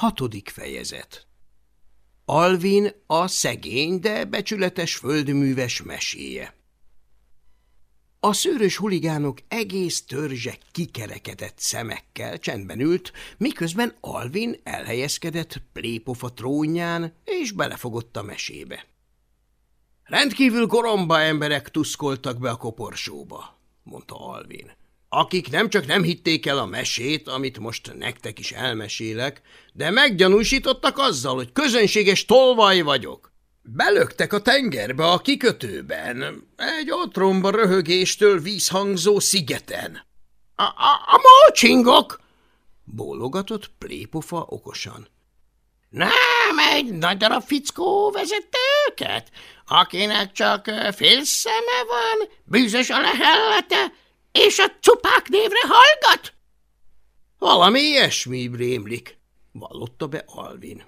Hatodik fejezet. Alvin a szegény, de becsületes földműves meséje. A szőrös huligánok egész törzse kikerekedett szemekkel csendben ült, miközben Alvin elhelyezkedett plépofa trónján, és belefogott a mesébe. Rendkívül koromba emberek tuszkoltak be a koporsóba, mondta Alvin akik nem csak nem hitték el a mesét, amit most nektek is elmesélek, de meggyanúsítottak azzal, hogy közönséges tolvaj vagyok. Belöktek a tengerbe a kikötőben, egy otromba röhögéstől vízhangzó szigeten. A, a, a mócsingok! bólogatott plépofa okosan. Nem egy nagy darab fickó vezette őket, akinek csak fél szeme van, bűzös a lehellete, és a cupák névre hallgat? Valami ilyesmi rémlik, vallotta be Alvin.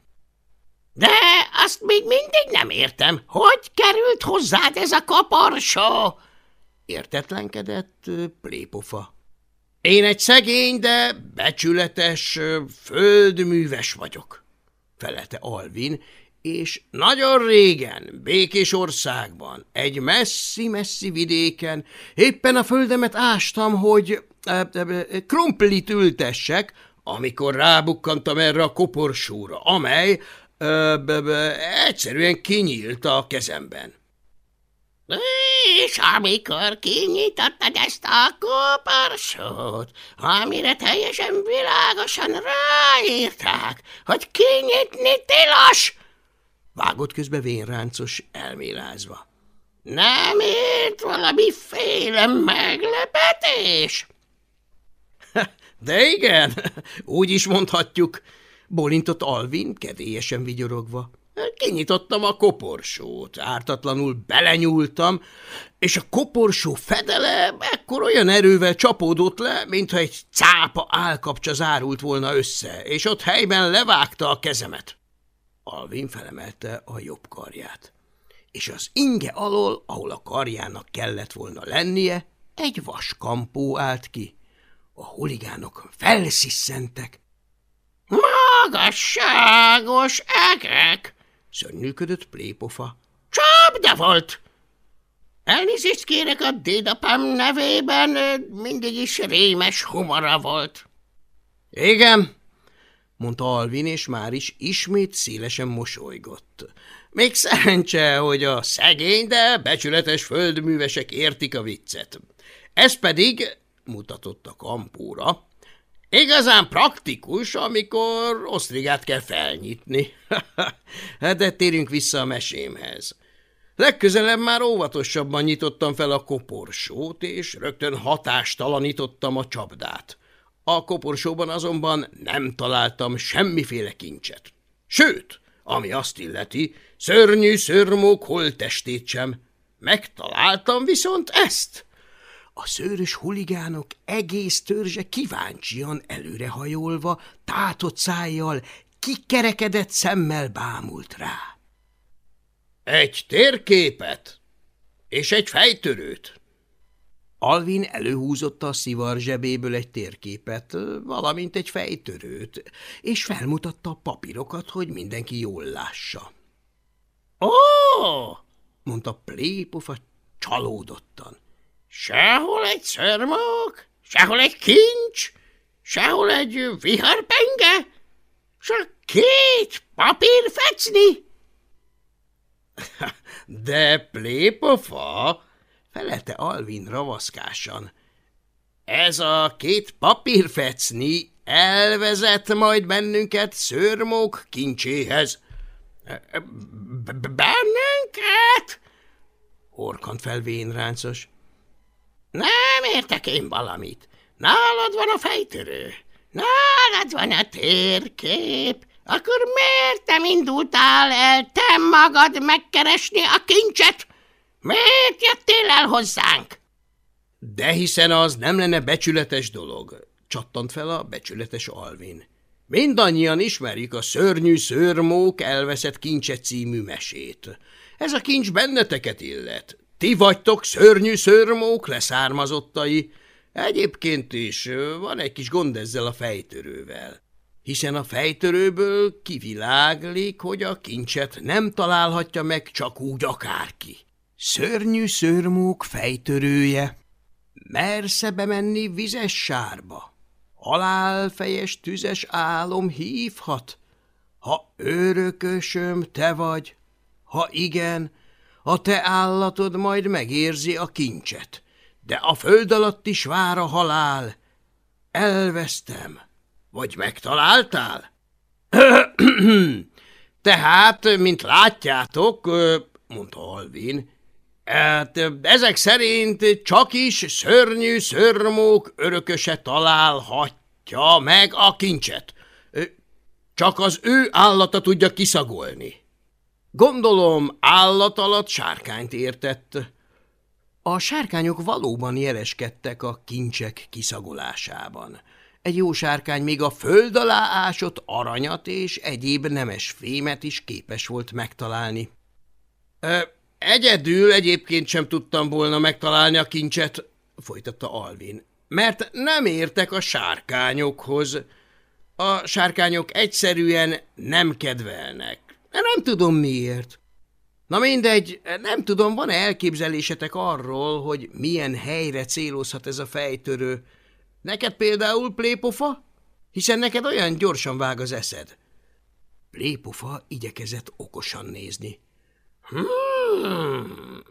De azt még mindig nem értem, hogy került hozzád ez a kaparsó? Értetlenkedett plépofa. Én egy szegény, de becsületes földműves vagyok, felelte Alvin, és nagyon régen, békés országban, egy messzi-messzi vidéken éppen a földemet ástam, hogy e, e, krumplit ültessek, amikor rábukkantam erre a koporsóra, amely e, e, egyszerűen kinyílt a kezemben. És amikor kinyitottad ezt a koporsót, amire teljesen világosan ráírták, hogy kinyitni tilos, Vágott közbe vénráncos elmélázva. Nem ért valamiféle meglepetés? De igen, úgy is mondhatjuk, bólintott Alvin kedélyesen vigyorogva. Kinyitottam a koporsót, ártatlanul belenyúltam, és a koporsó fedele ekkor olyan erővel csapódott le, mintha egy cápa állkapcsa zárult volna össze, és ott helyben levágta a kezemet. Alvin felemelte a jobb karját, és az inge alól, ahol a karjának kellett volna lennie, egy vaskampó állt ki. A huligánok felsziszentek. – Magasságos egek! – szörnyűködött plépofa. – Csapda volt! Elnézést kérek a dédapám nevében, mindig is rémes humora volt. – Igen, mondta Alvin, és már is ismét szélesen mosolygott. Még szerencse, hogy a szegény, de becsületes földművesek értik a viccet. Ez pedig, mutatott a kampóra, igazán praktikus, amikor osztrigát kell felnyitni. de térjünk vissza a mesémhez. Legközelebb már óvatosabban nyitottam fel a koporsót, és rögtön hatástalanítottam a csapdát. A koporsóban azonban nem találtam semmiféle kincset. Sőt, ami azt illeti, szörnyű szörmók holttestét sem. Megtaláltam viszont ezt. A szőrös huligánok egész törzse kíváncsian előrehajolva, tátott szájjal, kikerekedett szemmel bámult rá. Egy térképet és egy fejtörőt, Alvin előhúzotta a szivar zsebéből egy térképet, valamint egy fejtörőt, és felmutatta a papírokat, hogy mindenki jól lássa. – Ó! – mondta Plépofa csalódottan. – Sehol egy szörmok, sehol egy kincs, sehol egy viharpenge, csak két papír fecni. – De Plépofa! Felelte Alvin ravaszkásan. Ez a két papírfecni elvezet majd bennünket szörmók kincséhez. Bennünket? Horkant fel vénráncos. Nem értek én valamit. Nálad van a fejtörő, nálad van a térkép, akkor miért nem indultál el te magad megkeresni a kincset? Miért jöttél el hozzánk? De hiszen az nem lenne becsületes dolog, csattant fel a becsületes Alvin. Mindannyian ismerjük a szörnyű szörmók elveszett kincse című mesét. Ez a kincs benneteket illet. Ti vagytok szörnyű szörmók leszármazottai. Egyébként is van egy kis gond ezzel a fejtörővel. hiszen a fejtörőből kiviláglik, hogy a kincset nem találhatja meg csak úgy akárki. Szörnyű szörmók fejtörője. Mersze bemenni vizes sárba. Halálfejes tüzes álom hívhat. Ha örökösöm te vagy, ha igen, a te állatod majd megérzi a kincset, de a föld alatt is vár a halál. Elvesztem, vagy megtaláltál? Tehát, mint látjátok, mondta Alvin, hát ezek szerint csak is szörnyű szörmók örököse találhatja meg a kincset. Csak az ő állata tudja kiszagolni. Gondolom állat alatt sárkányt értett. A sárkányok valóban jeleskedtek a kincsek kiszagolásában. Egy jó sárkány még a föld alá ásott aranyat és egyéb nemes fémet is képes volt megtalálni. – Egyedül egyébként sem tudtam volna megtalálni a kincset, folytatta Alvin, mert nem értek a sárkányokhoz. A sárkányok egyszerűen nem kedvelnek. Nem tudom miért. Na mindegy, nem tudom, van-e elképzelésetek arról, hogy milyen helyre célozhat ez a fejtörő. Neked például, plépofa? Hiszen neked olyan gyorsan vág az eszed. Plépofa igyekezett okosan nézni. Hmm,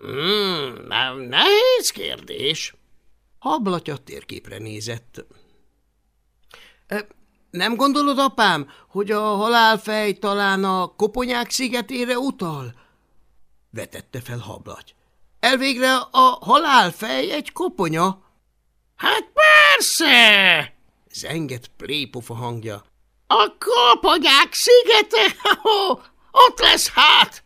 hmm, nehéz kérdés. Hablatya térképre nézett. Nem gondolod, apám, hogy a halálfej talán a koponyák szigetére utal? Vetette fel hablaty. Elvégre a halálfej egy koponya. Hát persze! Zengett plépofa hangja. A koponyák szigete? Ott lesz hát!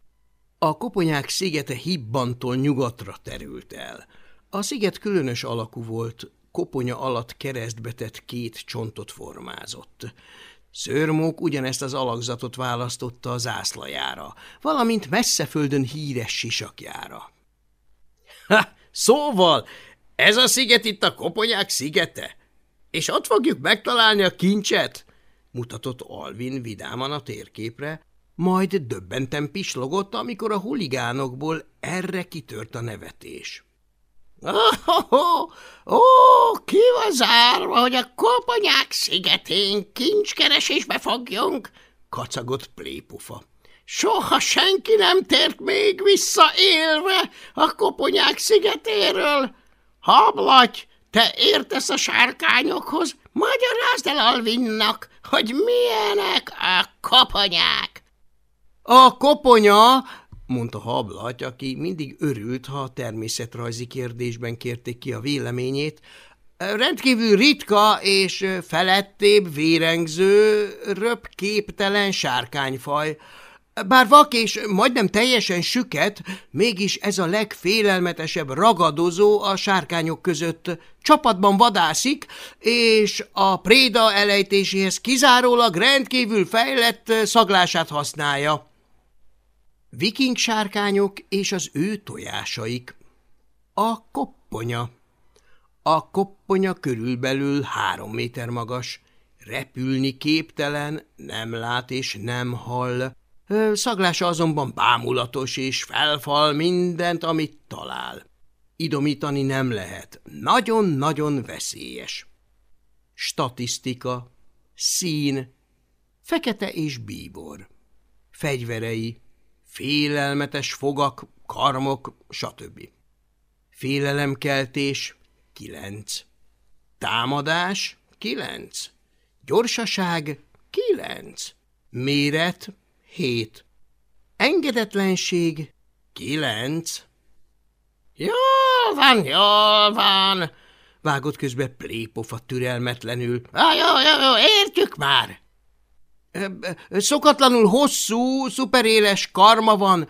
A koponyák szigete hibbantól nyugatra terült el. A sziget különös alakú volt, koponya alatt keresztbe tett két csontot formázott. Szörmók ugyanezt az alakzatot választotta az zászlajára, valamint messzeföldön híres sisakjára. Ha, szóval, ez a sziget itt a koponyák szigete? És ott fogjuk megtalálni a kincset? mutatott Alvin vidáman a térképre, majd döbbenten pislogott, amikor a huligánokból erre kitört a nevetés. Oh, ó, ki van zárva, hogy a koponyák szigetén kincskeresésbe fogjunk? kacagott plépufa. Soha senki nem tért még vissza élve a koponyák szigetéről. Hablaty, te értesz a sárkányokhoz, magyarázd el Alvinnak, hogy milyenek a koponyák. A koponya mondta Hablaty, aki mindig örült, ha a természetrajzi kérdésben kérték ki a véleményét, rendkívül ritka és felettébb vérengző, röpképtelen sárkányfaj. Bár vak és majdnem teljesen süket, mégis ez a legfélelmetesebb ragadozó a sárkányok között. Csapatban vadászik, és a préda elejtéséhez kizárólag rendkívül fejlett szaglását használja. Viking sárkányok és az ő tojásaik. A kopponya. A kopponya körülbelül három méter magas, repülni képtelen, nem lát és nem hall. Szaglása azonban bámulatos és felfal mindent, amit talál. Idomítani nem lehet, nagyon-nagyon veszélyes. Statisztika, szín, fekete és bíbor. Fegyverei, félelmetes fogak, karmok, stb. Félelemkeltés, kilenc. Támadás, kilenc. Gyorsaság, kilenc. Méret, hét. Engedetlenség, kilenc. Jól van, jól van, vágott közbe plépofa türelmetlenül. Jó, jó, jó, értjük már, Szokatlanul hosszú, szuperéles karma van,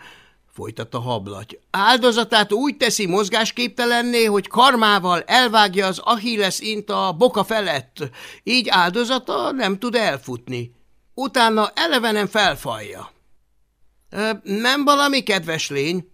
folytatta hablaty. Áldozatát úgy teszi mozgásképtelenné, hogy karmával elvágja az Achilles int a boka felett, így áldozata nem tud elfutni. Utána elevenen felfalja. Nem valami kedves lény?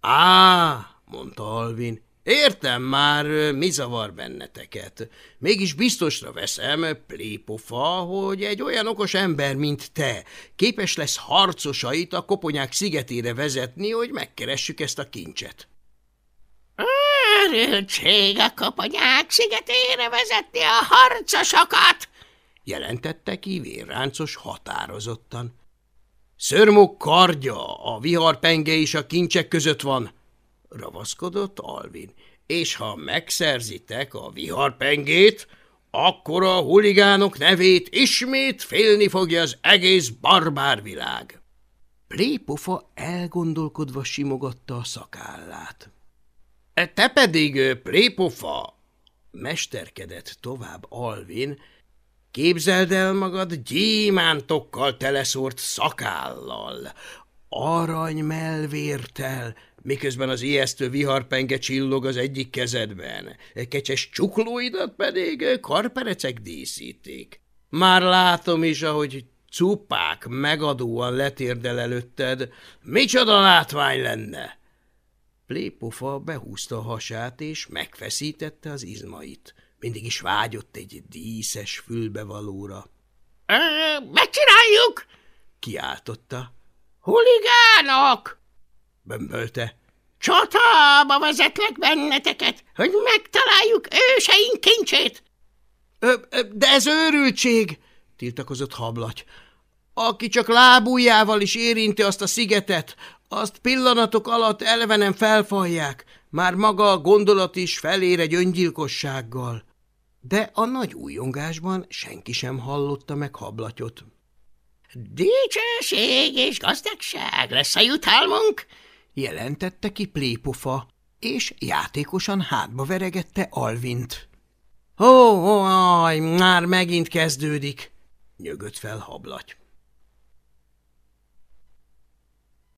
Á, mondta Alvin, Értem már, mi zavar benneteket. Mégis biztosra veszem, plépofa, hogy egy olyan okos ember, mint te, képes lesz harcosait a koponyák szigetére vezetni, hogy megkeressük ezt a kincset. Örültség a koponyák szigetére vezetni a harcosokat! jelentette ki vérráncos határozottan. Szörmok kardja, a viharpenge és a kincsek között van, ravaszkodott Alvin. És ha megszerzitek a viharpengét, akkor a huligánok nevét ismét félni fogja az egész barbárvilág. Plépofa elgondolkodva simogatta a szakállát. E, – Te pedig, Plépofa! – mesterkedett tovább Alvin. – Képzeld el magad gyémántokkal teleszórt szakállal, aranymelvértel, miközben az ijesztő viharpenge csillog az egyik kezedben, kecses csuklóidat pedig karperecek díszítik. Már látom is, ahogy cupák megadóan letérdel előtted. Micsoda látvány lenne! Plépofa behúzta a hasát, és megfeszítette az izmait. Mindig is vágyott egy díszes fülbevalóra. – Megcsináljuk! – kiáltotta. – Huligánok! – bömbölte. – Csatába vezetlek benneteket, hogy megtaláljuk őseink kincsét! – De ez őrültség! – tiltakozott hablaty. Aki csak lábújjával is érinti azt a szigetet, azt pillanatok alatt elvenem felfalják, már maga a gondolat is felér egy öngyilkossággal. De a nagy újongásban senki sem hallotta meg hablatyot. – Dicsőség és gazdagság lesz a jutalmunk! – jelentette ki plépofa, és játékosan hátba veregette Alvint. – Ó, ó, aj, már megint kezdődik! – nyögött fel hablaty.